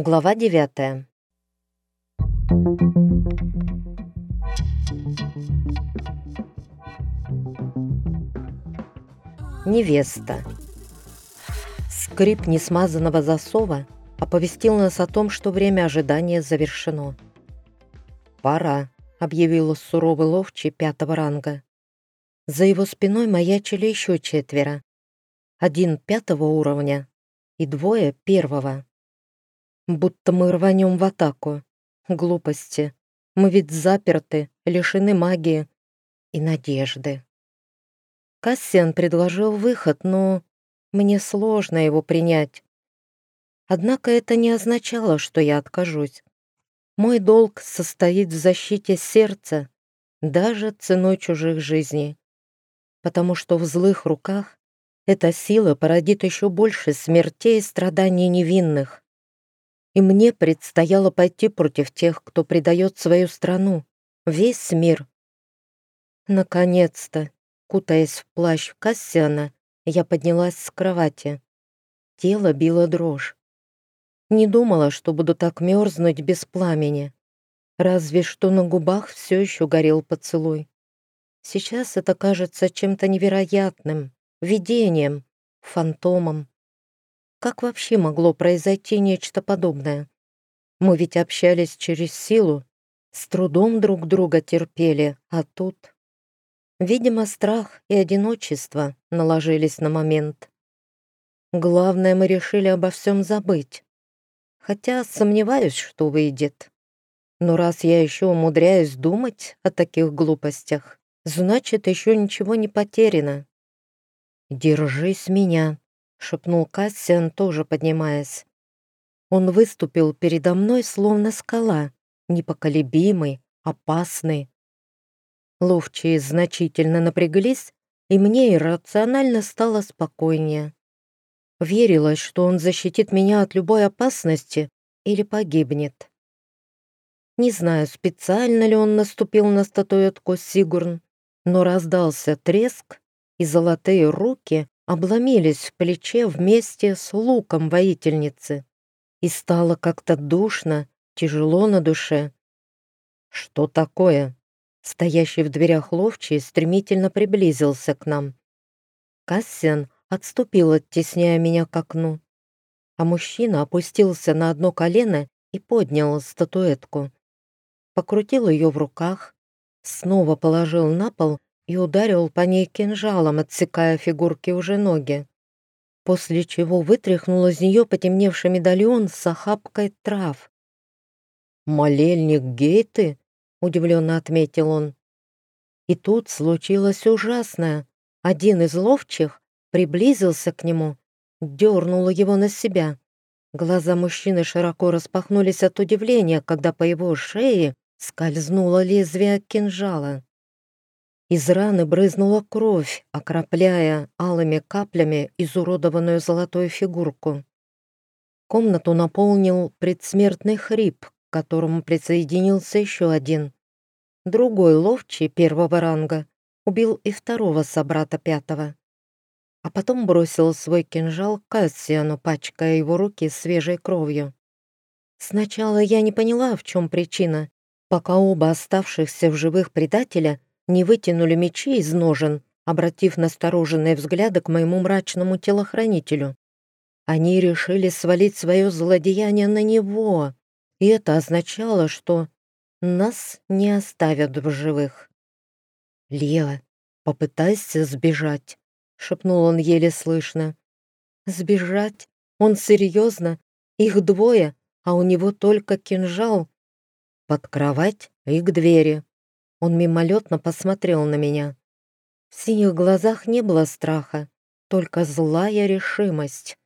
Глава девятая. Невеста. Скрип несмазанного засова оповестил нас о том, что время ожидания завершено. «Пора», — объявила суровый ловчий пятого ранга. За его спиной маячили еще четверо. Один пятого уровня и двое первого. Будто мы рванем в атаку. Глупости. Мы ведь заперты, лишены магии и надежды. Кассиан предложил выход, но мне сложно его принять. Однако это не означало, что я откажусь. Мой долг состоит в защите сердца, даже ценой чужих жизней потому что в злых руках эта сила породит еще больше смертей и страданий невинных. И мне предстояло пойти против тех, кто предает свою страну, весь мир. Наконец-то, кутаясь в плащ Кассиана, я поднялась с кровати. Тело било дрожь. Не думала, что буду так мерзнуть без пламени. Разве что на губах все еще горел поцелуй. Сейчас это кажется чем-то невероятным, видением, фантомом. Как вообще могло произойти нечто подобное? Мы ведь общались через силу, с трудом друг друга терпели, а тут... Видимо, страх и одиночество наложились на момент. Главное, мы решили обо всем забыть. Хотя сомневаюсь, что выйдет. Но раз я еще умудряюсь думать о таких глупостях, значит, еще ничего не потеряно. «Держись меня», — шепнул Кассиан, тоже поднимаясь. Он выступил передо мной, словно скала, непоколебимый, опасный. Ловчие значительно напряглись, и мне иррационально стало спокойнее. Верилось, что он защитит меня от любой опасности или погибнет. Не знаю, специально ли он наступил на статуэтку Сигурн, но раздался треск, и золотые руки обломились в плече вместе с луком воительницы. И стало как-то душно, тяжело на душе. «Что такое?» Стоящий в дверях ловчий стремительно приблизился к нам. Кассиан отступил, оттесняя меня к окну, а мужчина опустился на одно колено и поднял статуэтку. Покрутил ее в руках, снова положил на пол и ударил по ней кинжалом, отсекая фигурки уже ноги. После чего вытряхнул из нее потемневший медальон с охапкой трав. «Молельник Гейты?» — удивленно отметил он. И тут случилось ужасное. Один из ловчих приблизился к нему, дернул его на себя. Глаза мужчины широко распахнулись от удивления, когда по его шее скользнуло лезвие кинжала. Из раны брызнула кровь, окропляя алыми каплями изуродованную золотую фигурку. Комнату наполнил предсмертный хрип, к которому присоединился еще один. Другой ловчий первого ранга убил и второго собрата пятого. А потом бросил свой кинжал Кассиану, пачкая его руки свежей кровью. Сначала я не поняла, в чем причина, пока оба оставшихся в живых предателя не вытянули мечи из ножен, обратив настороженные взгляды к моему мрачному телохранителю. Они решили свалить свое злодеяние на него, и это означало, что нас не оставят в живых. «Лео, попытайся сбежать», — шепнул он еле слышно. «Сбежать? Он серьезно? Их двое, а у него только кинжал. Под кровать и к двери», он мимолетно посмотрел на меня. В синих глазах не было страха, только злая решимость.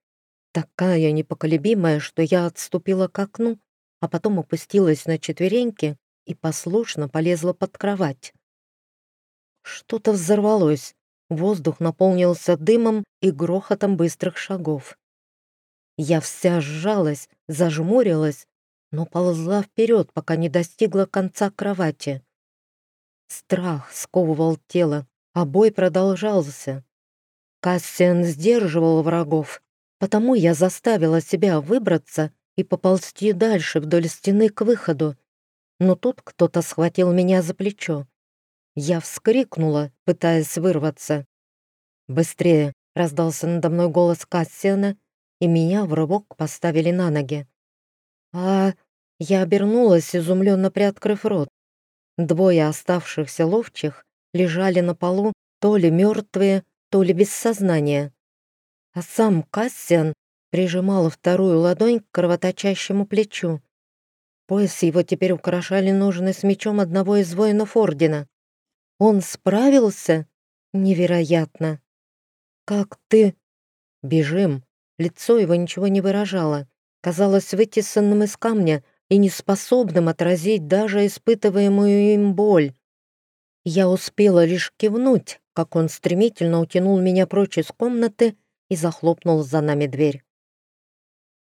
Такая непоколебимая, что я отступила к окну, а потом опустилась на четвереньки и послушно полезла под кровать. Что-то взорвалось, воздух наполнился дымом и грохотом быстрых шагов. Я вся сжалась, зажмурилась, но ползла вперед, пока не достигла конца кровати. Страх сковывал тело, а бой продолжался. Кассиан сдерживал врагов, потому я заставила себя выбраться и поползти дальше вдоль стены к выходу. Но тут кто-то схватил меня за плечо. Я вскрикнула, пытаясь вырваться. «Быстрее!» — раздался надо мной голос Кассиана, и меня в рывок поставили на ноги. А я обернулась, изумленно приоткрыв рот. Двое оставшихся ловчих лежали на полу, то ли мертвые, то ли без сознания. А сам Кассиан прижимал вторую ладонь к кровоточащему плечу. Пояс его теперь украшали ножны с мечом одного из воинов Ордена. Он справился? Невероятно. «Как ты?» «Бежим». Лицо его ничего не выражало. Казалось вытесанным из камня и неспособным отразить даже испытываемую им боль. Я успела лишь кивнуть, как он стремительно утянул меня прочь из комнаты и захлопнул за нами дверь.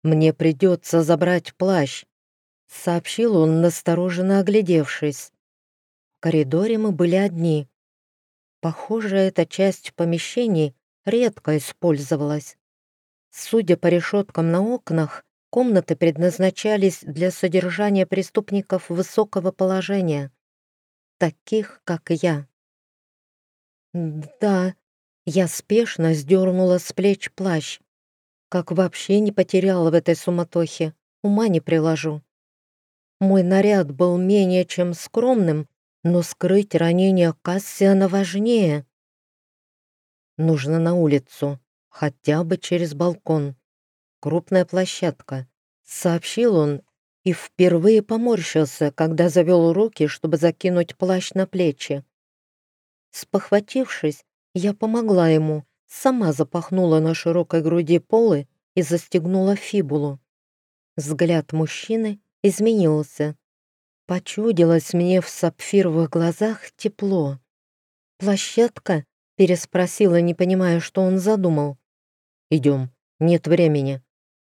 «Мне придется забрать плащ», — сообщил он, настороженно оглядевшись. В коридоре мы были одни. Похоже, эта часть помещений редко использовалась. Судя по решеткам на окнах, комнаты предназначались для содержания преступников высокого положения таких, как я. Да, я спешно сдернула с плеч плащ. Как вообще не потеряла в этой суматохе, ума не приложу. Мой наряд был менее чем скромным, но скрыть ранение Кассиана важнее. Нужно на улицу, хотя бы через балкон. Крупная площадка. Сообщил он и впервые поморщился, когда завел руки, чтобы закинуть плащ на плечи. Спохватившись, я помогла ему, сама запахнула на широкой груди полы и застегнула фибулу. Взгляд мужчины изменился. Почудилось мне в сапфировых глазах тепло. «Площадка?» — переспросила, не понимая, что он задумал. «Идем, нет времени».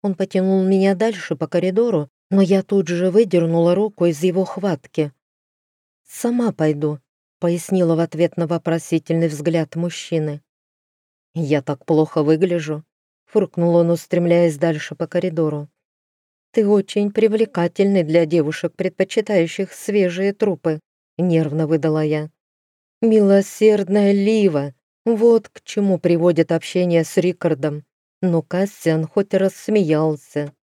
Он потянул меня дальше по коридору, но я тут же выдернула руку из его хватки. «Сама пойду», — пояснила в ответ на вопросительный взгляд мужчины. «Я так плохо выгляжу», — фыркнул он, устремляясь дальше по коридору. «Ты очень привлекательный для девушек, предпочитающих свежие трупы», — нервно выдала я. «Милосердная Лива! Вот к чему приводит общение с Рикардом». Но Кассиан хоть раз смеялся.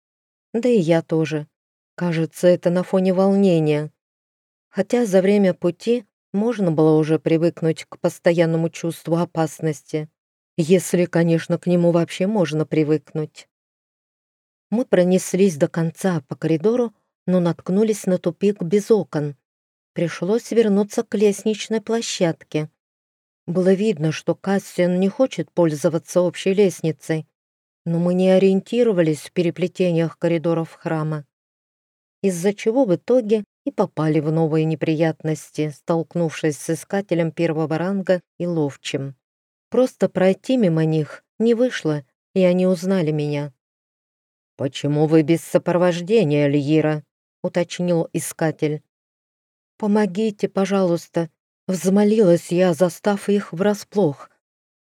Да и я тоже. Кажется, это на фоне волнения. Хотя за время пути можно было уже привыкнуть к постоянному чувству опасности. Если, конечно, к нему вообще можно привыкнуть. Мы пронеслись до конца по коридору, но наткнулись на тупик без окон. Пришлось вернуться к лестничной площадке. Было видно, что Кассиан не хочет пользоваться общей лестницей, но мы не ориентировались в переплетениях коридоров храма из-за чего в итоге и попали в новые неприятности, столкнувшись с искателем первого ранга и ловчим. Просто пройти мимо них не вышло, и они узнали меня. «Почему вы без сопровождения, Льира?» — уточнил искатель. «Помогите, пожалуйста», — взмолилась я, застав их врасплох.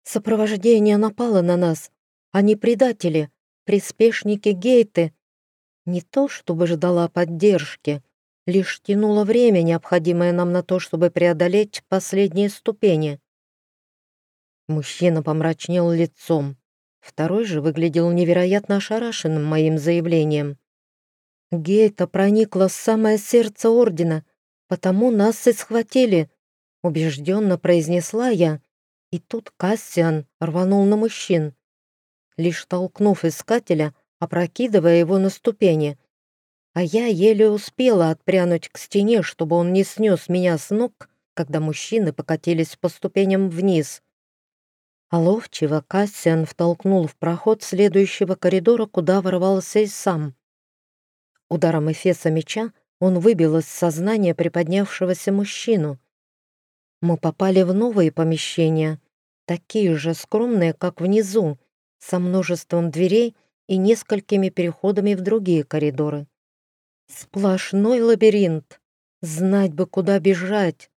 «Сопровождение напало на нас. Они предатели, приспешники Гейты, не то чтобы ждала поддержки, лишь тянула время, необходимое нам на то, чтобы преодолеть последние ступени. Мужчина помрачнел лицом. Второй же выглядел невероятно ошарашенным моим заявлением. Гейта проникла в самое сердце Ордена, потому нас и схватили, убежденно произнесла я, и тут Кассиан рванул на мужчин. Лишь толкнув искателя, опрокидывая его на ступени. А я еле успела отпрянуть к стене, чтобы он не снес меня с ног, когда мужчины покатились по ступеням вниз. А ловчего Кассиан втолкнул в проход следующего коридора, куда ворвался и сам. Ударом эфеса меча он выбил из сознания приподнявшегося мужчину. Мы попали в новые помещения, такие же скромные, как внизу, со множеством дверей и несколькими переходами в другие коридоры. Сплошной лабиринт. Знать бы, куда бежать.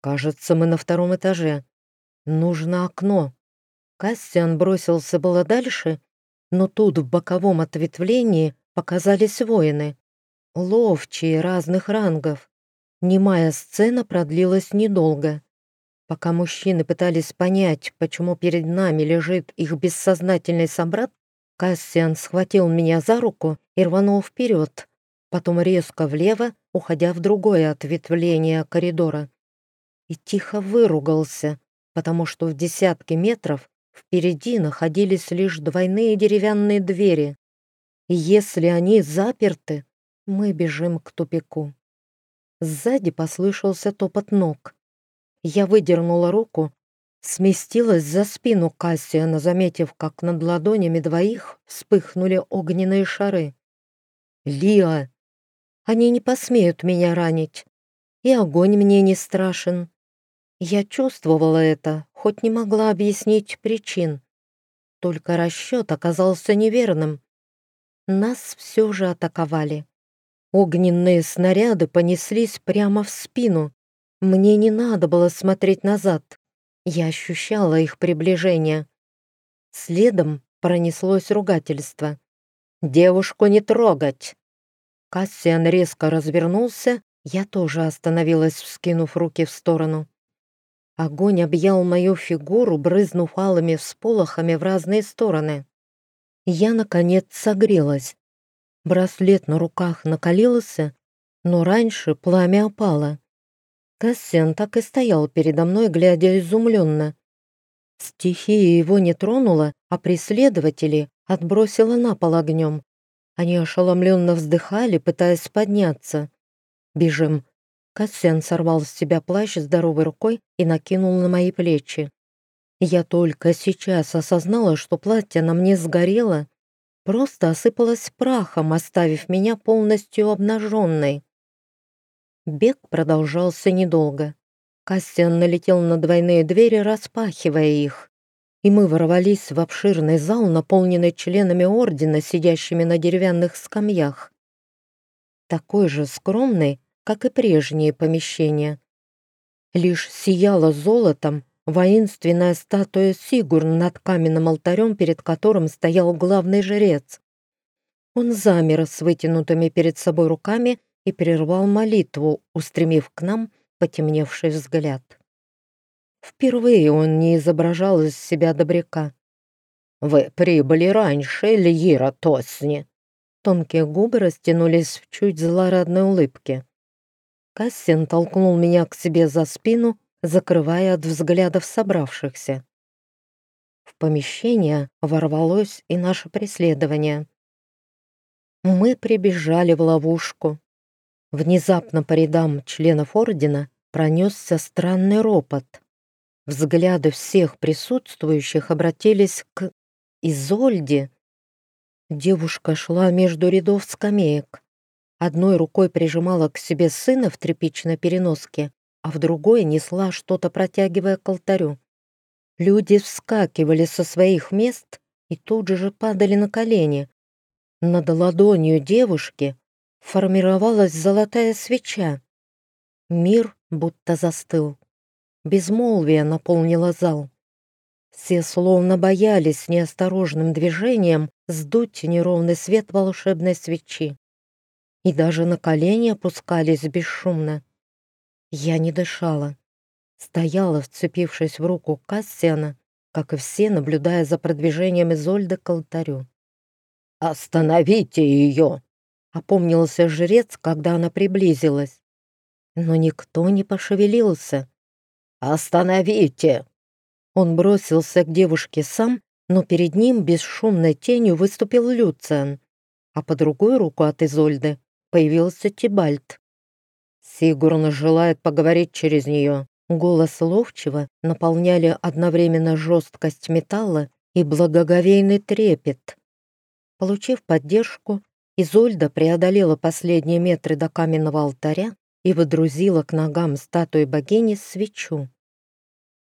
Кажется, мы на втором этаже. Нужно окно. Кассиан бросился было дальше, но тут в боковом ответвлении показались воины. Ловчие разных рангов. Немая сцена продлилась недолго. Пока мужчины пытались понять, почему перед нами лежит их бессознательный собрат, Кассиан схватил меня за руку и рванул вперед, потом резко влево, уходя в другое ответвление коридора. И тихо выругался, потому что в десятки метров впереди находились лишь двойные деревянные двери. И если они заперты, мы бежим к тупику. Сзади послышался топот ног. Я выдернула руку, сместилась за спину Кассиана, заметив, как над ладонями двоих вспыхнули огненные шары. «Лиа! Они не посмеют меня ранить, и огонь мне не страшен». Я чувствовала это, хоть не могла объяснить причин. Только расчет оказался неверным. Нас все же атаковали. Огненные снаряды понеслись прямо в спину. Мне не надо было смотреть назад. Я ощущала их приближение. Следом пронеслось ругательство. «Девушку не трогать!» Кассиан резко развернулся, я тоже остановилась, вскинув руки в сторону. Огонь объял мою фигуру, брызнув алыми всполохами в разные стороны. Я, наконец, согрелась. Браслет на руках накалился, но раньше пламя опало. Кассиан так и стоял передо мной, глядя изумленно. Стихия его не тронула, а преследователи отбросила на пол огнем. Они ошеломленно вздыхали, пытаясь подняться. «Бежим!» Кассиан сорвал с себя плащ здоровой рукой и накинул на мои плечи. Я только сейчас осознала, что платье на мне сгорело, просто осыпалось прахом, оставив меня полностью обнаженной. Бег продолжался недолго. Кассиан налетел на двойные двери, распахивая их. И мы ворвались в обширный зал, наполненный членами ордена, сидящими на деревянных скамьях. Такой же скромный, как и прежние помещения. Лишь сияла золотом воинственная статуя Сигурн над каменным алтарем, перед которым стоял главный жрец. Он замер с вытянутыми перед собой руками и прервал молитву, устремив к нам потемневший взгляд. Впервые он не изображал из себя добряка. «Вы прибыли раньше, Льира Тосни!» Тонкие губы растянулись в чуть злорадной улыбке. Кассин толкнул меня к себе за спину, закрывая от взглядов собравшихся. В помещение ворвалось и наше преследование. Мы прибежали в ловушку, Внезапно по рядам членов ордена пронесся странный ропот. Взгляды всех присутствующих обратились к Изольде. Девушка шла между рядов скамеек. Одной рукой прижимала к себе сына в тряпичной переноске, а в другой несла что-то, протягивая к алтарю. Люди вскакивали со своих мест и тут же падали на колени. Над ладонью девушки формировалась золотая свеча. Мир будто застыл. Безмолвие наполнило зал. Все словно боялись неосторожным движением сдуть неровный свет волшебной свечи. И даже на колени опускались бесшумно. Я не дышала. Стояла, вцепившись в руку Кассиана, как и все, наблюдая за продвижением Изольды к алтарю. «Остановите ее!» Опомнился жрец, когда она приблизилась. Но никто не пошевелился. «Остановите!» Он бросился к девушке сам, но перед ним бесшумной тенью выступил Люциан, а по другую руку от Изольды появился Тибальт. Сигурн желает поговорить через нее. Голос ловчего наполняли одновременно жесткость металла и благоговейный трепет. Получив поддержку, Изольда преодолела последние метры до каменного алтаря и выдрузила к ногам статуи богини свечу.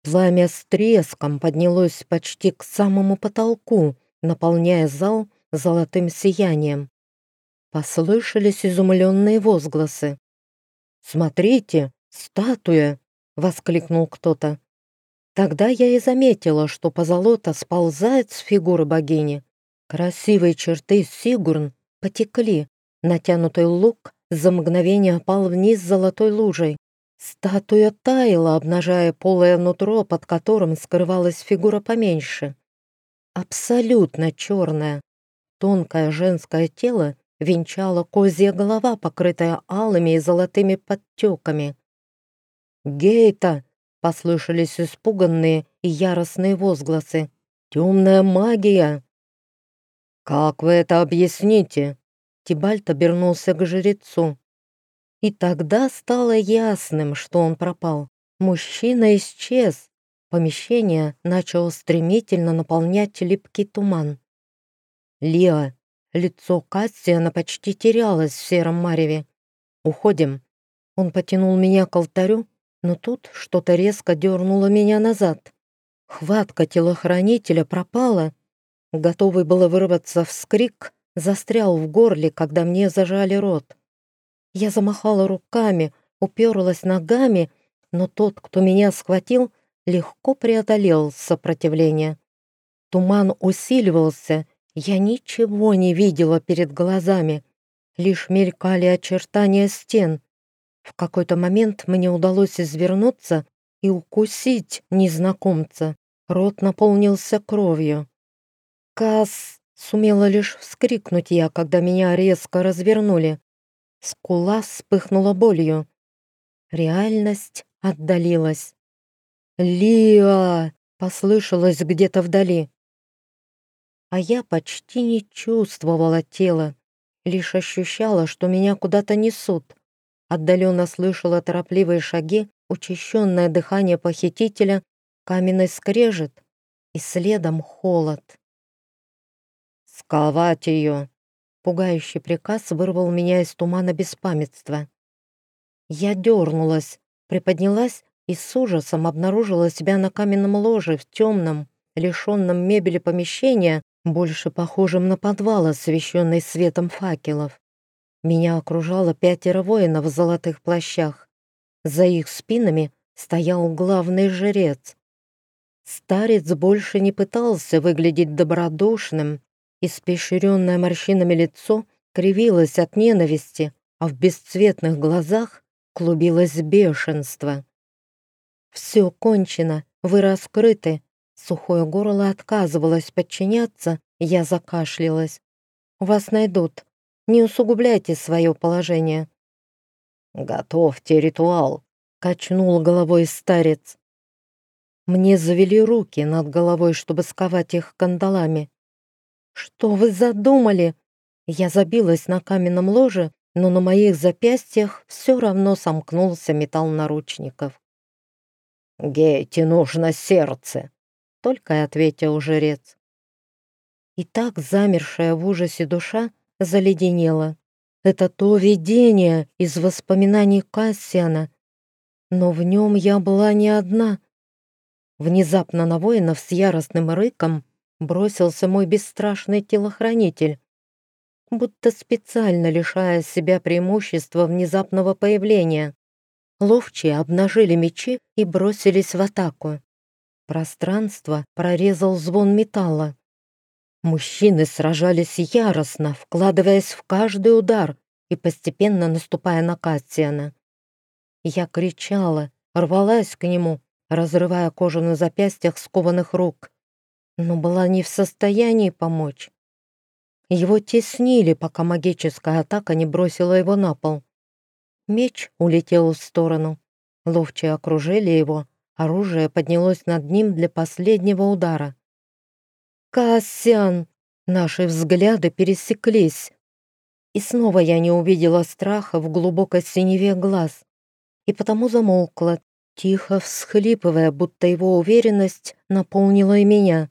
Пламя с треском поднялось почти к самому потолку, наполняя зал золотым сиянием. Послышались изумленные возгласы. «Смотрите, статуя!» — воскликнул кто-то. Тогда я и заметила, что позолота сползает с фигуры богини. Красивые черты Сигурн потекли. Натянутый лук за мгновение опал вниз золотой лужей. Статуя таяла, обнажая полое нутро, под которым скрывалась фигура поменьше. Абсолютно черная. Тонкое женское тело венчала козья голова, покрытая алыми и золотыми подтеками. «Гейта!» — послышались испуганные и яростные возгласы. «Темная магия!» «Как вы это объясните?» Тибальт обернулся к жрецу. И тогда стало ясным, что он пропал. Мужчина исчез. Помещение начало стремительно наполнять липкий туман. «Лиа!» Лицо Кассиана почти терялось в сером мареве. «Уходим!» Он потянул меня к алтарю, но тут что-то резко дернуло меня назад. Хватка телохранителя пропала. Готовый было вырваться вскрик, застрял в горле, когда мне зажали рот. Я замахала руками, уперлась ногами, но тот, кто меня схватил, легко преодолел сопротивление. Туман усиливался, я ничего не видела перед глазами, лишь мелькали очертания стен. В какой-то момент мне удалось извернуться и укусить незнакомца. Рот наполнился кровью. «Касс!» — сумела лишь вскрикнуть я, когда меня резко развернули. Скула вспыхнула болью. Реальность отдалилась. «Лиа!» — послышалось где-то вдали. А я почти не чувствовала тела, лишь ощущала, что меня куда-то несут. Отдаленно слышала торопливые шаги, учащенное дыхание похитителя, каменный скрежет и следом холод. «Сковать ее!» Пугающий приказ вырвал меня из тумана беспамятства. Я дернулась, приподнялась и с ужасом обнаружила себя на каменном ложе в темном, лишенном мебели помещения, больше похожем на подвал, освещенный светом факелов. Меня окружало пятеро воинов в золотых плащах. За их спинами стоял главный жрец. Старец больше не пытался выглядеть добродушным Испещренное морщинами лицо кривилось от ненависти, а в бесцветных глазах клубилось бешенство. «Все кончено, вы раскрыты». Сухое горло отказывалось подчиняться, я закашлялась. «Вас найдут. Не усугубляйте свое положение». «Готовьте ритуал», — качнул головой старец. Мне завели руки над головой, чтобы сковать их кандалами. «Что вы задумали?» Я забилась на каменном ложе, но на моих запястьях все равно сомкнулся металл наручников. «Гейте нужно сердце», — только и ответил жрец. И так замершая в ужасе душа заледенела. Это то видение из воспоминаний Кассиана, но в нем я была не одна. Внезапно на воинов с яростным рыком бросился мой бесстрашный телохранитель, будто специально лишая себя преимущества внезапного появления. Ловчие обнажили мечи и бросились в атаку. Пространство прорезал звон металла. Мужчины сражались яростно, вкладываясь в каждый удар и постепенно наступая на Кассиана. Я кричала, рвалась к нему, разрывая кожу на запястьях скованных рук но была не в состоянии помочь. Его теснили, пока магическая атака не бросила его на пол. Меч улетел в сторону. Ловчие окружили его, оружие поднялось над ним для последнего удара. «Кассиан!» Наши взгляды пересеклись. И снова я не увидела страха в глубокой синеве глаз. И потому замолкла, тихо всхлипывая, будто его уверенность наполнила и меня.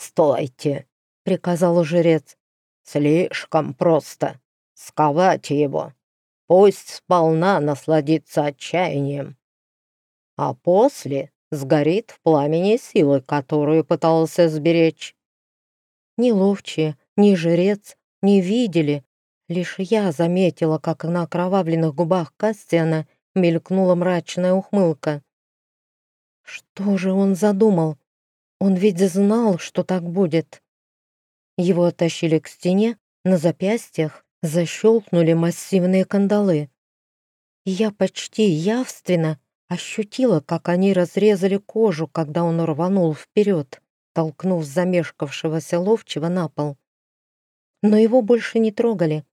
«Стойте!» — приказал жрец. «Слишком просто. Сковать его. Пусть сполна насладится отчаянием. А после сгорит в пламени силы, которую пытался сберечь». Ни ловчие, ни жрец не видели. Лишь я заметила, как на окровавленных губах Кастиана мелькнула мрачная ухмылка. Что же он задумал? Он ведь знал, что так будет. Его оттащили к стене, На запястьях защелкнули массивные кандалы. Я почти явственно ощутила, как они разрезали кожу, когда он рванул вперед, толкнув замешкавшегося ловчего на пол. Но его больше не трогали.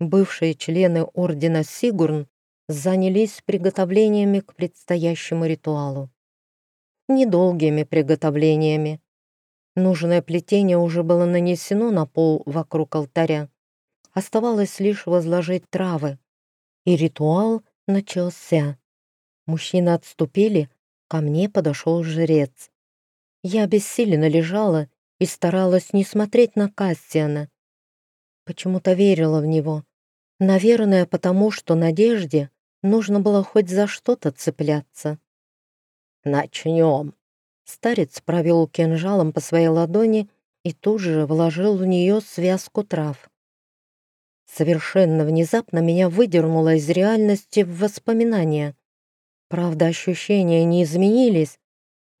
Бывшие члены ордена Сигурн занялись приготовлениями к предстоящему ритуалу. Недолгими приготовлениями. Нужное плетение уже было нанесено на пол вокруг алтаря. Оставалось лишь возложить травы. И ритуал начался. Мужчины отступили, ко мне подошел жрец. Я обессиленно лежала и старалась не смотреть на Кассиана. Почему-то верила в него. Наверное, потому что Надежде нужно было хоть за что-то цепляться. «Начнем!» Старец провел кинжалом по своей ладони и тут же вложил в нее связку трав. Совершенно внезапно меня выдернуло из реальности в воспоминания. Правда, ощущения не изменились.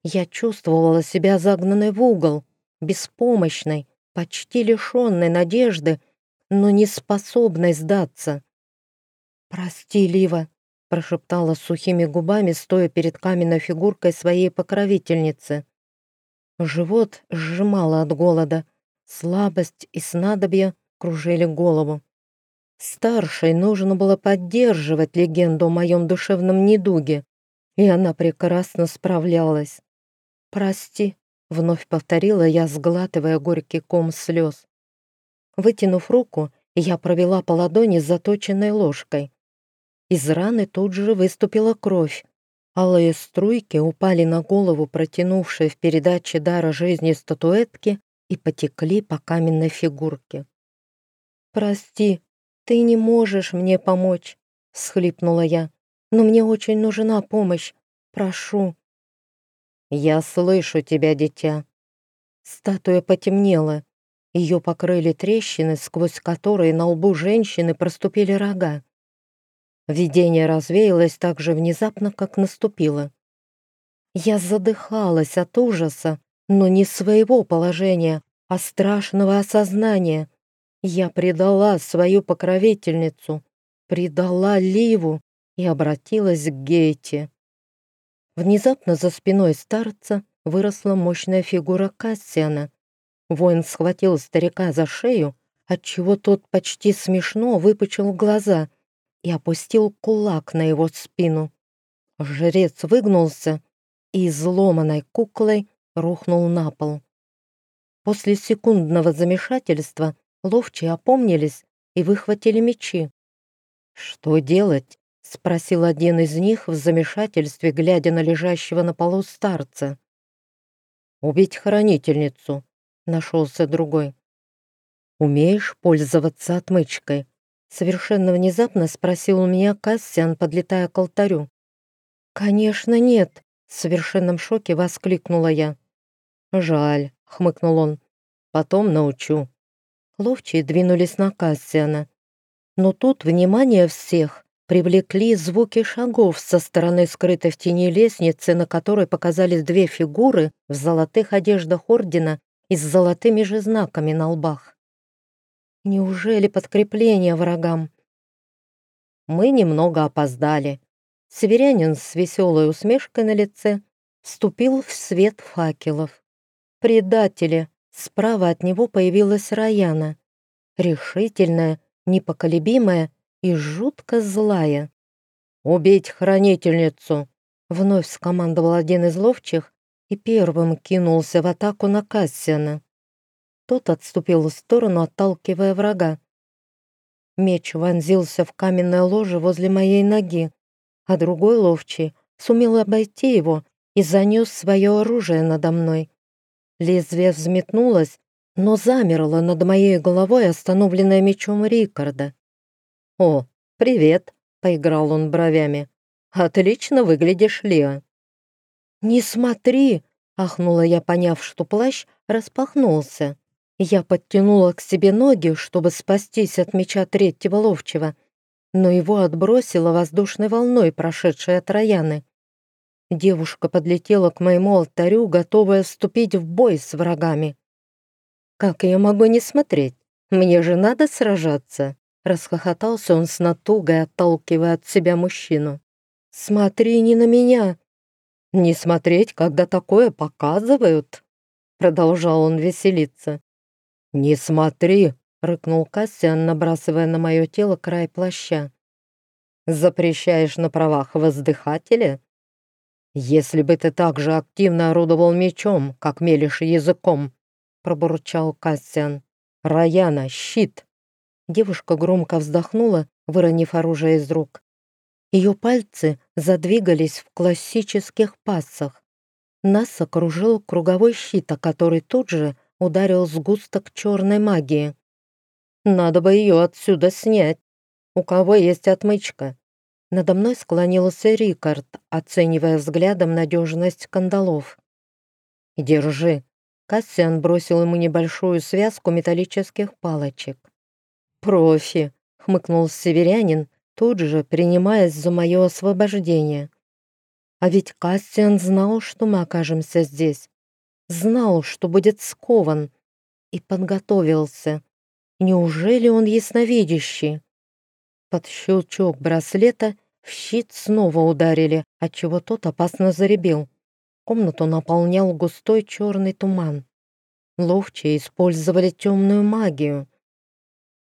Я чувствовала себя загнанной в угол, беспомощной, почти лишенной надежды, но не способной сдаться. «Прости, Лива», — прошептала сухими губами, стоя перед каменной фигуркой своей покровительницы. Живот сжимало от голода, слабость и снадобья кружили голову. Старшей нужно было поддерживать легенду о моем душевном недуге, и она прекрасно справлялась. «Прости», — вновь повторила я, сглатывая горький ком слез. Вытянув руку, я провела по ладони заточенной ложкой. Из раны тут же выступила кровь. Алые струйки упали на голову протянувшей в передаче дара жизни статуэтки и потекли по каменной фигурке. «Прости», «Ты не можешь мне помочь», — всхлипнула я. «Но мне очень нужна помощь. Прошу». «Я слышу тебя, дитя». Статуя потемнела. Ее покрыли трещины, сквозь которые на лбу женщины проступили рога. Видение развеялось так же внезапно, как наступило. Я задыхалась от ужаса, но не своего положения, а страшного осознания — я предала свою покровительницу, предала Ливу и обратилась к Гейте. Внезапно за спиной старца выросла мощная фигура Кассиана. Воин схватил старика за шею, отчего тот почти смешно выпучил глаза и опустил кулак на его спину. Жрец выгнулся и изломанной куклой рухнул на пол. После секундного замешательства Ловчие опомнились и выхватили мечи. «Что делать?» — спросил один из них в замешательстве, глядя на лежащего на полу старца. «Убить хранительницу», — нашелся другой. «Умеешь пользоваться отмычкой?» Совершенно внезапно спросил у меня Кассиан, подлетая к алтарю. «Конечно нет», — в совершенном шоке воскликнула я. «Жаль», — хмыкнул он. «Потом научу». Ловчие двинулись на Кассиана. Но тут внимание всех привлекли звуки шагов со стороны скрытой в тени лестницы, на которой показались две фигуры в золотых одеждах ордена и с золотыми же знаками на лбах. Неужели подкрепление врагам? Мы немного опоздали. Северянин с веселой усмешкой на лице вступил в свет факелов. Предатели, Справа от него появилась Раяна, решительная, непоколебимая и жутко злая. «Убить хранительницу!» — вновь скомандовал один из ловчих и первым кинулся в атаку на Кассиана. Тот отступил в сторону, отталкивая врага. Меч вонзился в каменное ложе возле моей ноги, а другой ловчий сумел обойти его и занес свое оружие надо мной. Лезвие взметнулось, но замерло над моей головой, остановленное мечом Рикарда. «О, привет!» — поиграл он бровями. «Отлично выглядишь, Лео!» «Не смотри!» — ахнула я, поняв, что плащ распахнулся. Я подтянула к себе ноги, чтобы спастись от меча третьего ловчего, но его отбросило воздушной волной, прошедшей от Рояны. Девушка подлетела к моему алтарю, готовая вступить в бой с врагами. Как я могу не смотреть? Мне же надо сражаться!» Расхохотался он с натугой, отталкивая от себя мужчину. «Смотри не на меня!» «Не смотреть, когда такое показывают!» Продолжал он веселиться. «Не смотри!» — рыкнул Кассиан, набрасывая на мое тело край плаща. «Запрещаешь на правах воздыхателя?» «Если бы ты так же активно орудовал мечом, как мелешь языком», — пробурчал Кассиан. «Раяна, щит!» Девушка громко вздохнула, выронив оружие из рук. Ее пальцы задвигались в классических пассах. Нас окружил круговой щит, который тут же ударил сгусток черной магии. «Надо бы ее отсюда снять. У кого есть отмычка?» Надо мной склонился Рикард, оценивая взглядом надежность кандалов. «Держи». Кассиан бросил ему небольшую связку металлических палочек. «Профи», — хмыкнул северянин, тут же принимаясь за мое освобождение. А ведь Кассиан знал, что мы окажемся здесь. Знал, что будет скован. И подготовился. Неужели он ясновидящий? Под щелчок браслета в щит снова ударили, отчего тот опасно заребил. Комнату наполнял густой черный туман. Ловчие использовали темную магию.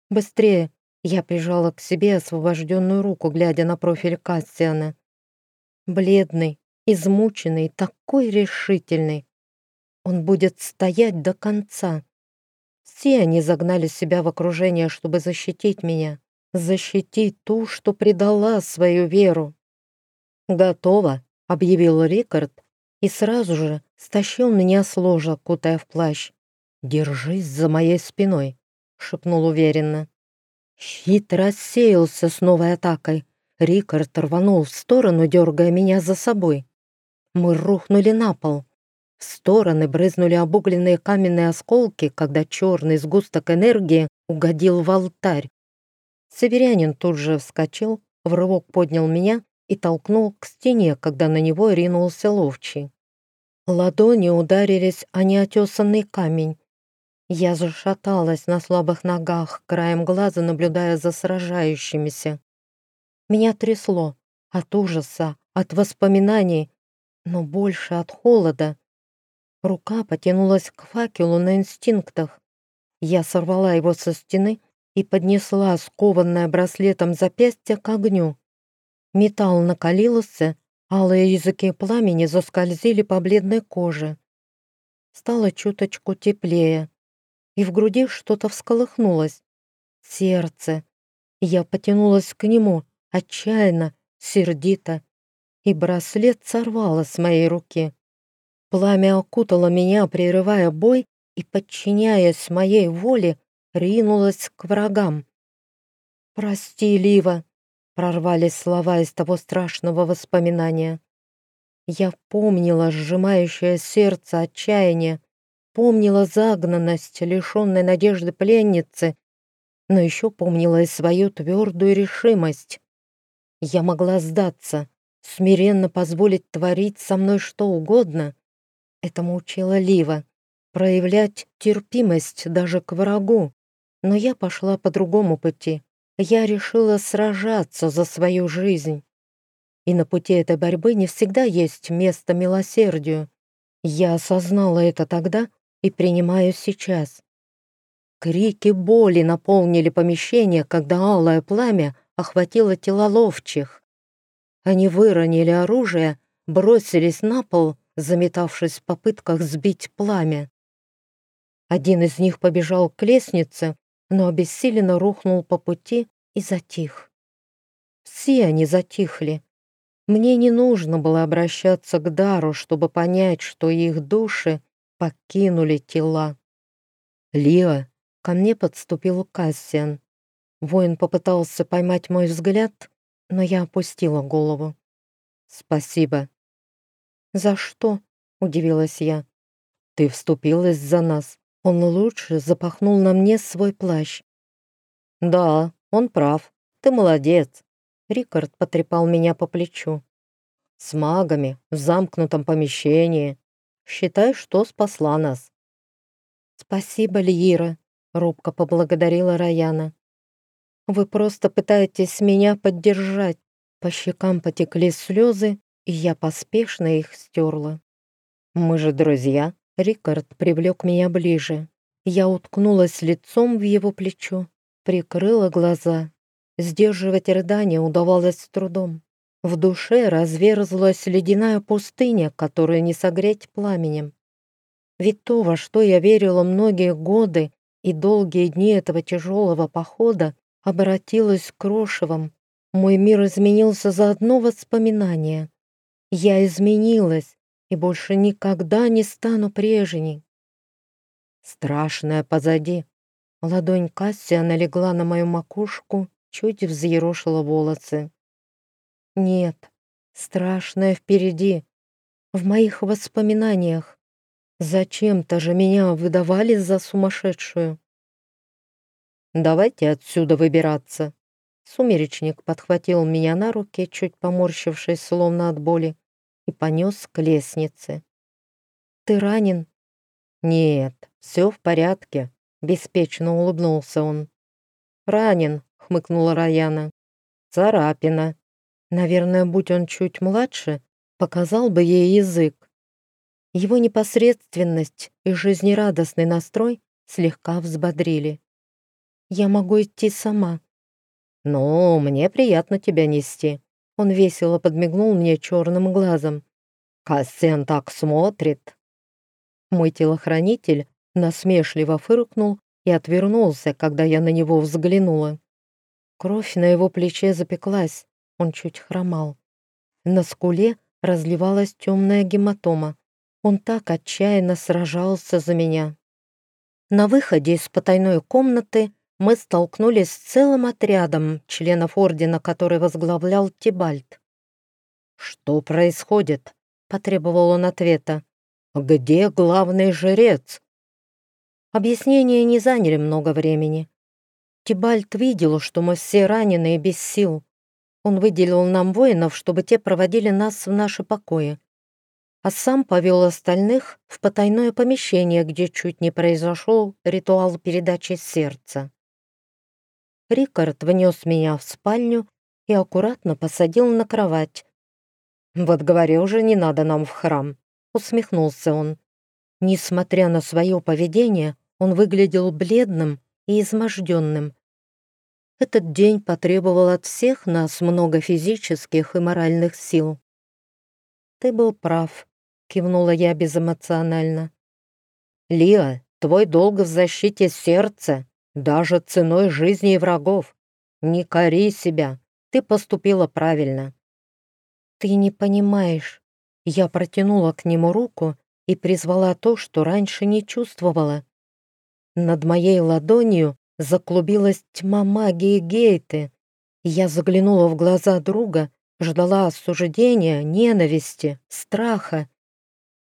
«Быстрее!» Я прижала к себе освобожденную руку, глядя на профиль Кассиана. Бледный, измученный, такой решительный. Он будет стоять до конца. Все они загнали себя в окружение, чтобы защитить меня, защитить ту, что предала свою веру. «Готово», — объявил Рикард и сразу же стащил меня с ложа, кутая в плащ. «Держись за моей спиной», — шепнул уверенно. Щит рассеялся с новой атакой. Рикард рванул в сторону, дергая меня за собой. Мы рухнули на пол. Стороны брызнули обугленные каменные осколки, когда черный сгусток энергии угодил в алтарь. Северянин тут же вскочил, в рывок поднял меня и толкнул к стене, когда на него ринулся ловчий. Ладони ударились о неотесанный камень. Я зашаталась на слабых ногах, краем глаза наблюдая за сражающимися. Меня трясло от ужаса, от воспоминаний, но больше от холода. Рука потянулась к факелу на инстинктах. Я сорвала его со стены и поднесла скованное браслетом запястье к огню. Металл накалился, алые языки пламени заскользили по бледной коже. Стало чуточку теплее и в груди что-то всколыхнулось. Сердце. Я потянулась к нему, отчаянно, сердито, и браслет сорвало с моей руки. Пламя окутало меня, прерывая бой, и, подчиняясь моей воле, ринулось к врагам. «Прости, Лива!» — прорвались слова из того страшного воспоминания. Я помнила сжимающее сердце отчаяние, помнила загнанность, лишенной надежды пленницы, но еще помнила и свою твердую решимость. Я могла сдаться, смиренно позволить творить со мной что угодно. Этому учила Лива, проявлять терпимость даже к врагу. Но я пошла по другому пути. Я решила сражаться за свою жизнь. И на пути этой борьбы не всегда есть место милосердию. Я осознала это тогда, и принимаю сейчас. Крики боли наполнили помещение, когда алое пламя охватило тела ловчих. Они выронили оружие, бросились на пол, заметавшись в попытках сбить пламя. Один из них побежал к лестнице, но обессиленно рухнул по пути и затих. Все они затихли. Мне не нужно было обращаться к Дару, чтобы понять, что их души покинули тела. «Лиа!» — ко мне подступил Кассиан. Воин попытался поймать мой взгляд, но я опустила голову. «Спасибо». «За что?» — удивилась я. «Ты вступилась за нас. Он лучше запахнул на мне свой плащ». «Да, он прав. Ты молодец». Рикард потрепал меня по плечу. «С магами, в замкнутом помещении. Считай, что спасла нас». «Спасибо, Льира», — робко поблагодарила Раяна. «Вы просто пытаетесь меня поддержать». По щекам потекли слезы, и я поспешно их стерла. «Мы же друзья», — Рикард привлек меня ближе. Я уткнулась лицом в его плечо, прикрыла глаза. Сдерживать рыдание удавалось с трудом. В душе разверзлась ледяная пустыня, которую не согреть пламенем. Ведь то, во что я верила многие годы и долгие дни этого тяжелого похода, обратилось крошевом. Мой мир изменился за одно воспоминание. Я изменилась и больше никогда не стану прежней. Страшное позади. Ладонь Кассия налегла на мою макушку, чуть взъерошила волосы. Нет, страшное впереди, в моих воспоминаниях. Зачем-то же меня выдавали за сумасшедшую. «Давайте отсюда выбираться». Сумеречник подхватил меня на руки, чуть поморщившись, словно от боли, и понес к лестнице. «Ты ранен?» «Нет, все в порядке», — беспечно улыбнулся он. «Ранен», — хмыкнула Раяна. «Царапина. Наверное, будь он чуть младше, показал бы ей язык. Его непосредственность и жизнерадостный настрой слегка взбодрили. «Я могу идти сама». «Ну, мне приятно тебя нести». Он весело подмигнул мне черным глазом. «Кассиан так смотрит». Мой телохранитель насмешливо фыркнул и отвернулся, когда я на него взглянула. Кровь на его плече запеклась, он чуть хромал. На скуле разливалась темная гематома. Он так отчаянно сражался за меня. На выходе из потайной комнаты мы столкнулись с целым отрядом членов ордена, который возглавлял Тибальт. «Что происходит?» — потребовал он ответа. «Где главный жрец?» Объяснения не заняли много времени. Тибальт видел, что мы все ранены и без сил. Он выделил нам воинов, чтобы те проводили нас в наши покои. А сам повел остальных в потайное помещение, где чуть не произошел ритуал передачи сердца. Рикард внес меня в спальню и аккуратно посадил на кровать. «Вот говорю же, не надо нам в храм», — усмехнулся он. Несмотря на свое поведение, он выглядел бледным и изможденным, этот день потребовал от всех нас много физических и моральных сил. «Ты был прав», — кивнула я безэмоционально. «Лиа, твой долг в защите сердца, даже ценой жизни врагов. Не кори себя, ты поступила правильно». «Ты не понимаешь». Я протянула к нему руку и призвала то, что раньше не чувствовала. Над моей ладонью заклубилась тьма магии Гейты. Я заглянула в глаза друга, ждала осуждения, ненависти, страха.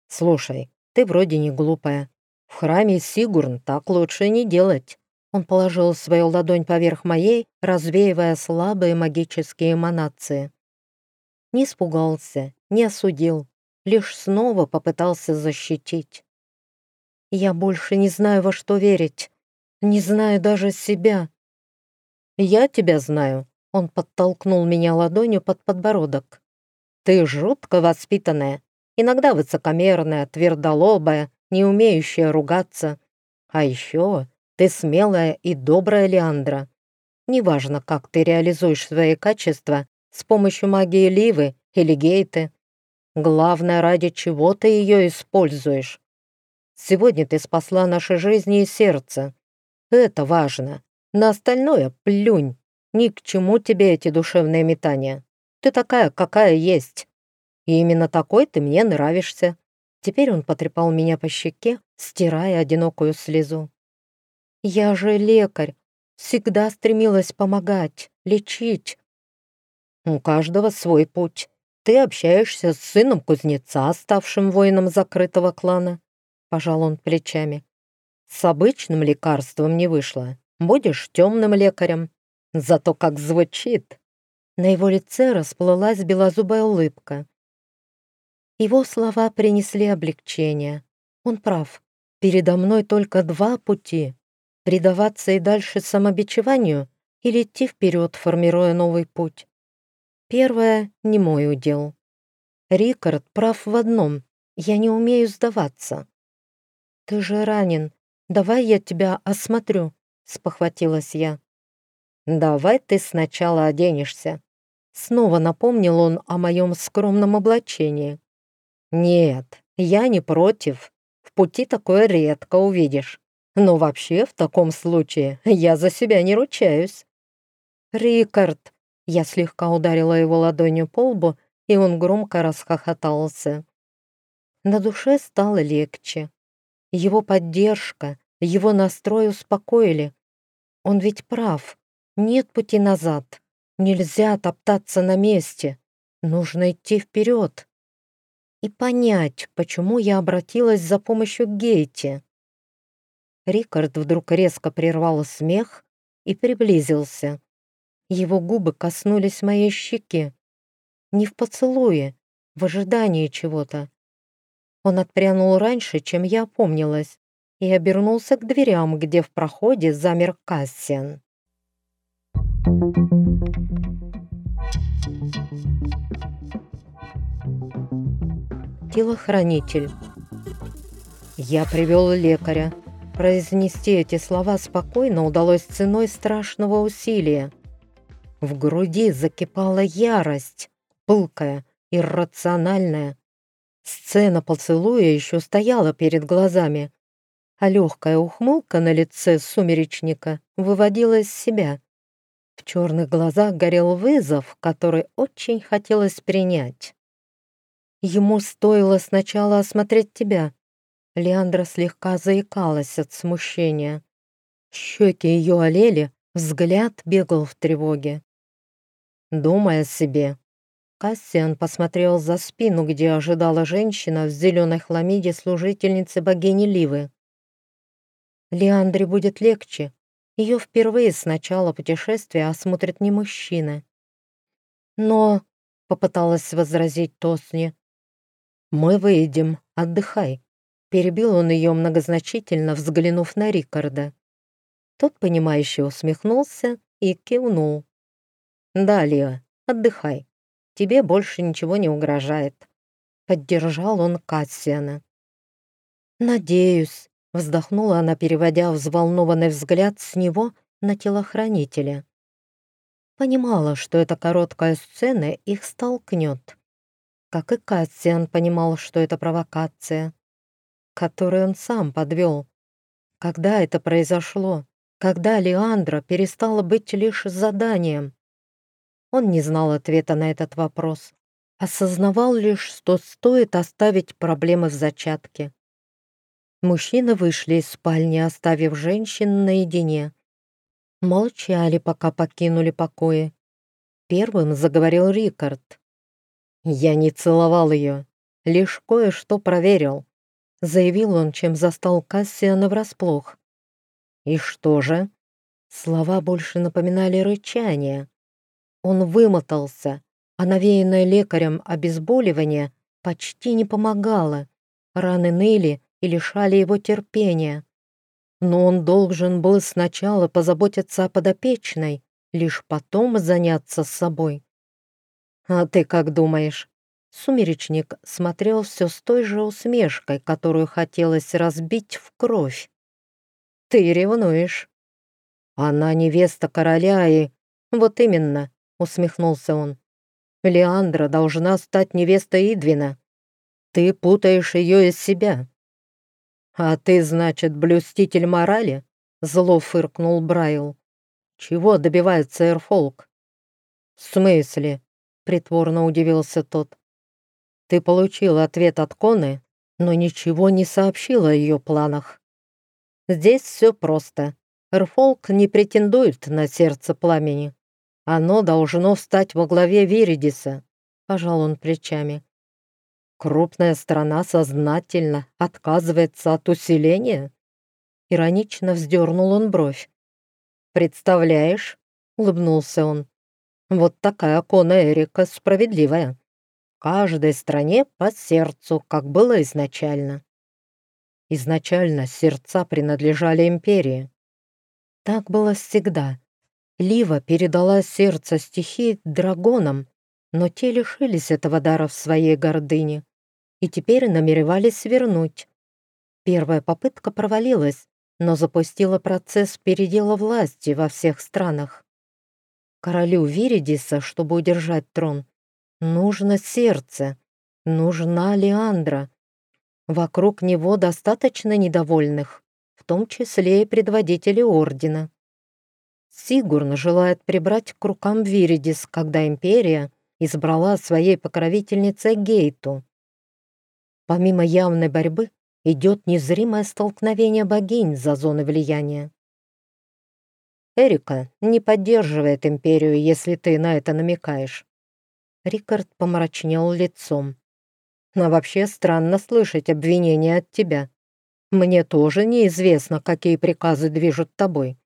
«Слушай, ты вроде не глупая. В храме Сигурн так лучше не делать». Он положил свою ладонь поверх моей, развеивая слабые магические эманации. Не испугался, не осудил, лишь снова попытался защитить. Я больше не знаю, во что верить. Не знаю даже себя. Я тебя знаю. Он подтолкнул меня ладонью под подбородок. Ты жутко воспитанная, иногда высокомерная, твердолобая, не умеющая ругаться. А еще ты смелая и добрая Леандра. Неважно, как ты реализуешь свои качества с помощью магии Ливы или Гейты. Главное, ради чего ты ее используешь. Сегодня ты спасла наши жизни и сердце. Это важно. На остальное плюнь. Ни к чему тебе эти душевные метания. Ты такая, какая есть. И именно такой ты мне нравишься. Теперь он потрепал меня по щеке, стирая одинокую слезу. Я же лекарь. Всегда стремилась помогать, лечить. У каждого свой путь. Ты общаешься с сыном кузнеца, ставшим воином закрытого клана. Пожал он плечами. С обычным лекарством не вышло. Будешь темным лекарем. Зато как звучит. На его лице расплылась белозубая улыбка. Его слова принесли облегчение. Он прав. Передо мной только два пути. Предаваться и дальше самобичеванию или идти вперед, формируя новый путь? Первое — не мой удел. Рикард прав в одном — я не умею сдаваться. «Ты же ранен. Давай я тебя осмотрю», — спохватилась я. «Давай ты сначала оденешься». Снова напомнил он о моем скромном облачении. «Нет, я не против. В пути такое редко увидишь. Но вообще, в таком случае, я за себя не ручаюсь». «Рикард!» Я слегка ударила его ладонью по лбу, и он громко расхохотался. На душе стало легче. Его поддержка, его настрой успокоили. Он ведь прав. Нет пути назад. Нельзя топтаться на месте. Нужно идти вперед. И понять, почему я обратилась за помощью к Гейте. Рикард вдруг резко прервал смех и приблизился. Его губы коснулись моей щеки. Не в поцелуе, в ожидании чего-то. Он отпрянул раньше, чем я опомнилась, и обернулся к дверям, где в проходе замер Кассиан. Телохранитель. Я привел лекаря. Произнести эти слова спокойно удалось ценой страшного усилия. В груди закипала ярость, пылкая, иррациональная. Сцена поцелуя еще стояла перед глазами, а легкая ухмылка на лице сумеречника выводила из себя. В черных глазах горел вызов, который очень хотелось принять. Ему стоило сначала осмотреть тебя. Леандра слегка заикалась от смущения. Щеки ее олели, взгляд бегал в тревоге. Думая о себе, Кассиан посмотрел за спину, где ожидала женщина в зеленой хламиде служительницы богини Ливы. Леандре будет легче. Ее впервые с начала путешествия осмотрит не мужчина. Но, — попыталась возразить Тосни, — мы выйдем, отдыхай. Перебил он ее многозначительно, взглянув на Рикарда. Тот, понимающе усмехнулся и кивнул. «Да, Лео, отдыхай. Тебе больше ничего не угрожает». Поддержал он Кассиана. «Надеюсь», — вздохнула она, переводя взволнованный взгляд с него на телохранителя. Понимала, что эта короткая сцена их столкнет. Как и Кассиан понимал, что это провокация, которую он сам подвел. Когда это произошло? Когда Леандра перестала быть лишь заданием? Он не знал ответа на этот вопрос. Осознавал лишь, что стоит оставить проблемы в зачатке. Мужчины вышли из спальни, оставив женщин наедине. Молчали, пока покинули покои. Первым заговорил Рикард. «Я не целовал ее, лишь кое-что проверил», заявил он, чем застал Кассиана врасплох. «И что же?» Слова больше напоминали рычание. Он вымотался, а навеянное лекарем обезболивание почти не помогало. Раны ныли и лишали его терпения. Но он должен был сначала позаботиться о подопечной, лишь потом заняться собой. «А ты как думаешь?» Сумеречник смотрел все с той же усмешкой, которую хотелось разбить в кровь. «Ты ревнуешь?» «Она невеста короля и...» «Вот именно усмехнулся он. «Леандра должна стать невестой Идвина. Ты путаешь ее из себя». «А ты, значит, блюститель морали?» Зло фыркнул Брайл. «Чего добивается Эрфолк?» «В смысле?» — притворно удивился тот. «Ты получил ответ от Коны, но ничего не сообщил о ее планах. Здесь все просто. Эрфолк не претендует на сердце пламени. Оно должно встать во главе Виридиса», — пожал он плечами. «Крупная страна сознательно отказывается от усиления?» Иронично вздернул он бровь. «Представляешь?» — улыбнулся он. «Вот такая кона Эрика справедливая. Каждой стране по сердцу, как было изначально». Изначально сердца принадлежали империи. Так было всегда. Лива передала сердце стихии драгонам, но те лишились этого дара в своей гордыне и теперь намеревались вернуть. Первая попытка провалилась, но запустила процесс передела власти во всех странах. Королю Виридиса, чтобы удержать трон, нужно сердце, нужна Леандра. Вокруг него достаточно недовольных, в том числе и предводители Ордена. Сигурн желает прибрать к рукам Виридис, когда Империя избрала своей покровительницей Гейту. Помимо явной борьбы, идет незримое столкновение богинь за зоны влияния. Эрика не поддерживает Империю, если ты на это намекаешь. Рикард помрачнел лицом. Но вообще странно слышать обвинения от тебя. Мне тоже неизвестно, какие приказы движут тобой.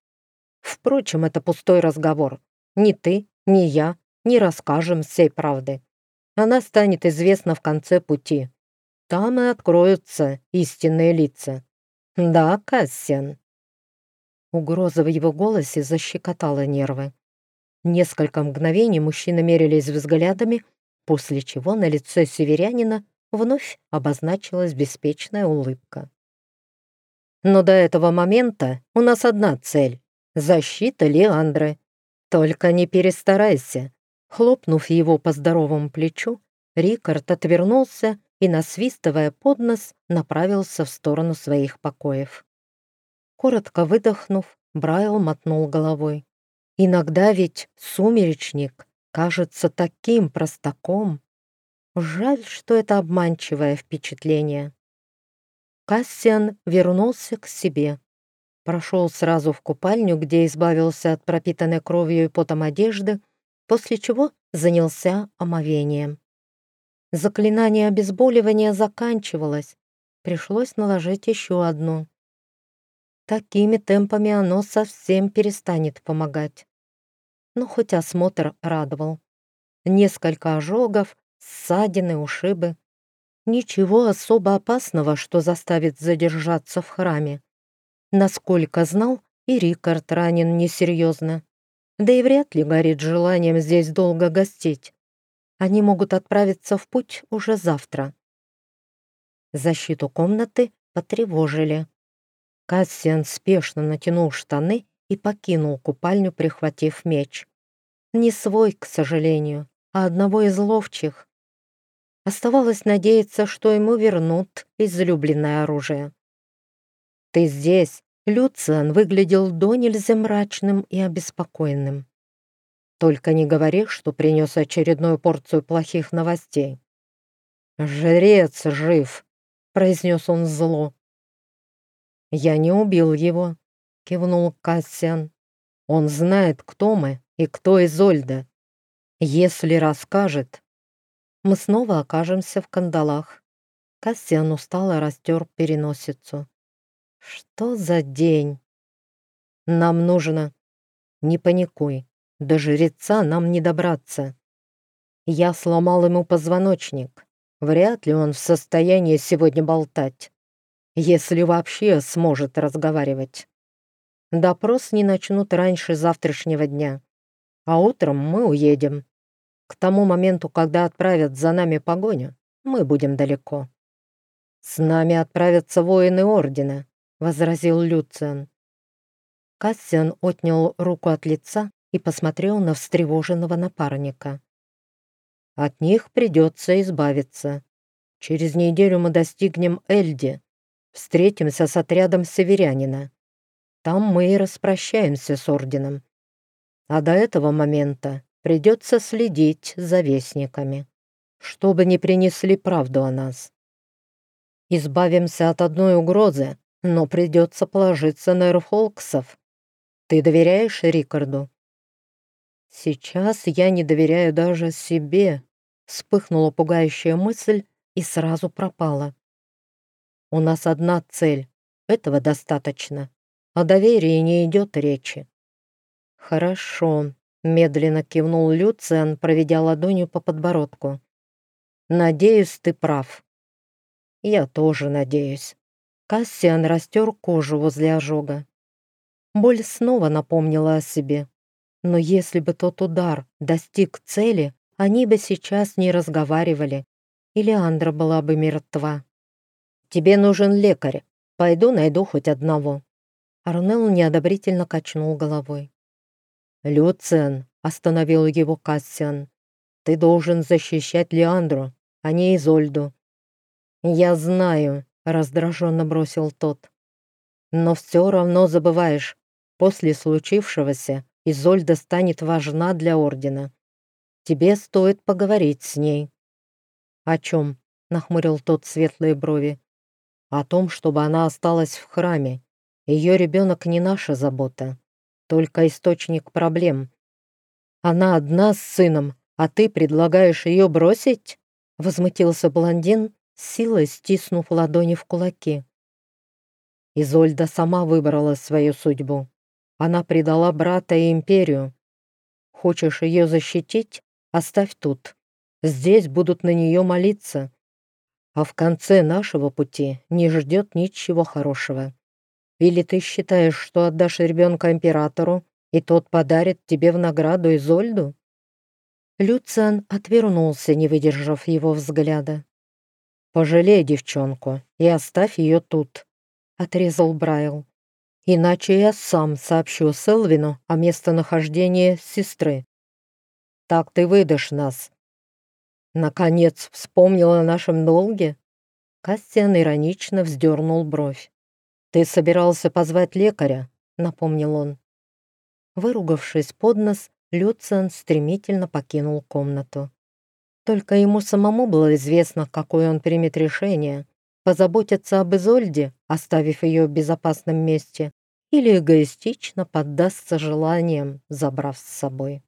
Впрочем, это пустой разговор. Ни ты, ни я не расскажем всей правды. Она станет известна в конце пути. Там и откроются истинные лица. Да, Кассиан. Угроза в его голосе защекотала нервы. Несколько мгновений мужчины мерились взглядами, после чего на лице северянина вновь обозначилась беспечная улыбка. «Но до этого момента у нас одна цель Защита Леандры. Только не перестарайся. Хлопнув его по здоровому плечу, Рикард отвернулся и, насвистывая под нос, направился в сторону своих покоев. Коротко выдохнув, Брайл мотнул головой. Иногда ведь сумеречник кажется таким простаком. Жаль, что это обманчивое впечатление. Кассиан вернулся к себе прошел сразу в купальню, где избавился от пропитанной кровью и потом одежды, после чего занялся омовением. Заклинание обезболивания заканчивалось, пришлось наложить еще одно. Такими темпами оно совсем перестанет помогать. Но хоть осмотр радовал. Несколько ожогов, ссадины, ушибы. Ничего особо опасного, что заставит задержаться в храме. Насколько знал, и Рикард ранен несерьезно. Да и вряд ли горит желанием здесь долго гостить. Они могут отправиться в путь уже завтра. Защиту комнаты потревожили. Кассиан спешно натянул штаны и покинул купальню, прихватив меч. Не свой, к сожалению, а одного из ловчих. Оставалось надеяться, что ему вернут излюбленное оружие. «Ты здесь!» Люциан выглядел до нельзя мрачным и обеспокоенным. «Только не говори, что принес очередную порцию плохих новостей». «Жрец жив!» — произнес он зло. «Я не убил его», — кивнул Кассиан. «Он знает, кто мы и кто Изольда. Если расскажет, мы снова окажемся в кандалах». Кассиан устало растер переносицу. Что за день? Нам нужно... Не паникуй, до жреца нам не добраться. Я сломал ему позвоночник. Вряд ли он в состоянии сегодня болтать, если вообще сможет разговаривать. Допрос не начнут раньше завтрашнего дня, а утром мы уедем. К тому моменту, когда отправят за нами погоню, мы будем далеко. С нами отправятся воины Ордена, — возразил Люциан. Кассиан отнял руку от лица и посмотрел на встревоженного напарника. «От них придется избавиться. Через неделю мы достигнем Эльди, встретимся с отрядом северянина. Там мы и распрощаемся с орденом. А до этого момента придется следить за вестниками, чтобы не принесли правду о нас. Избавимся от одной угрозы, но придется положиться на Эрфолксов. Ты доверяешь Рикарду?» «Сейчас я не доверяю даже себе», — вспыхнула пугающая мысль и сразу пропала. «У нас одна цель. Этого достаточно. О доверии не идет речи». «Хорошо», — медленно кивнул Люциан, проведя ладонью по подбородку. «Надеюсь, ты прав». «Я тоже надеюсь». Кассиан растер кожу возле ожога. Боль снова напомнила о себе. Но если бы тот удар достиг цели, они бы сейчас не разговаривали, и Леандра была бы мертва. «Тебе нужен лекарь. Пойду найду хоть одного». Арнелл неодобрительно качнул головой. «Люцен», — остановил его Кассиан, — «ты должен защищать Леандру, а не Изольду». «Я знаю», — раздраженно бросил тот. «Но все равно забываешь, после случившегося Изольда станет важна для Ордена. Тебе стоит поговорить с ней». «О чем?» — нахмурил тот светлые брови. «О том, чтобы она осталась в храме. Ее ребенок не наша забота, только источник проблем. Она одна с сыном, а ты предлагаешь ее бросить?» Возмутился блондин, силой стиснув ладони в кулаки. Изольда сама выбрала свою судьбу. Она предала брата и империю. Хочешь ее защитить? Оставь тут. Здесь будут на нее молиться. А в конце нашего пути не ждет ничего хорошего. Или ты считаешь, что отдашь ребенка императору, и тот подарит тебе в награду Изольду?» Люциан отвернулся, не выдержав его взгляда. «Пожалей девчонку и оставь ее тут», — отрезал Брайл. «Иначе я сам сообщу Селвину о местонахождении сестры. Так ты выдашь нас». «Наконец вспомнила о нашем долге?» Кастиан иронично вздернул бровь. «Ты собирался позвать лекаря?» — напомнил он. Выругавшись под нос, Люциан стремительно покинул комнату. Только ему самому было известно, какое он примет решение — позаботиться об Изольде, оставив ее в безопасном месте, или эгоистично поддастся желаниям, забрав с собой.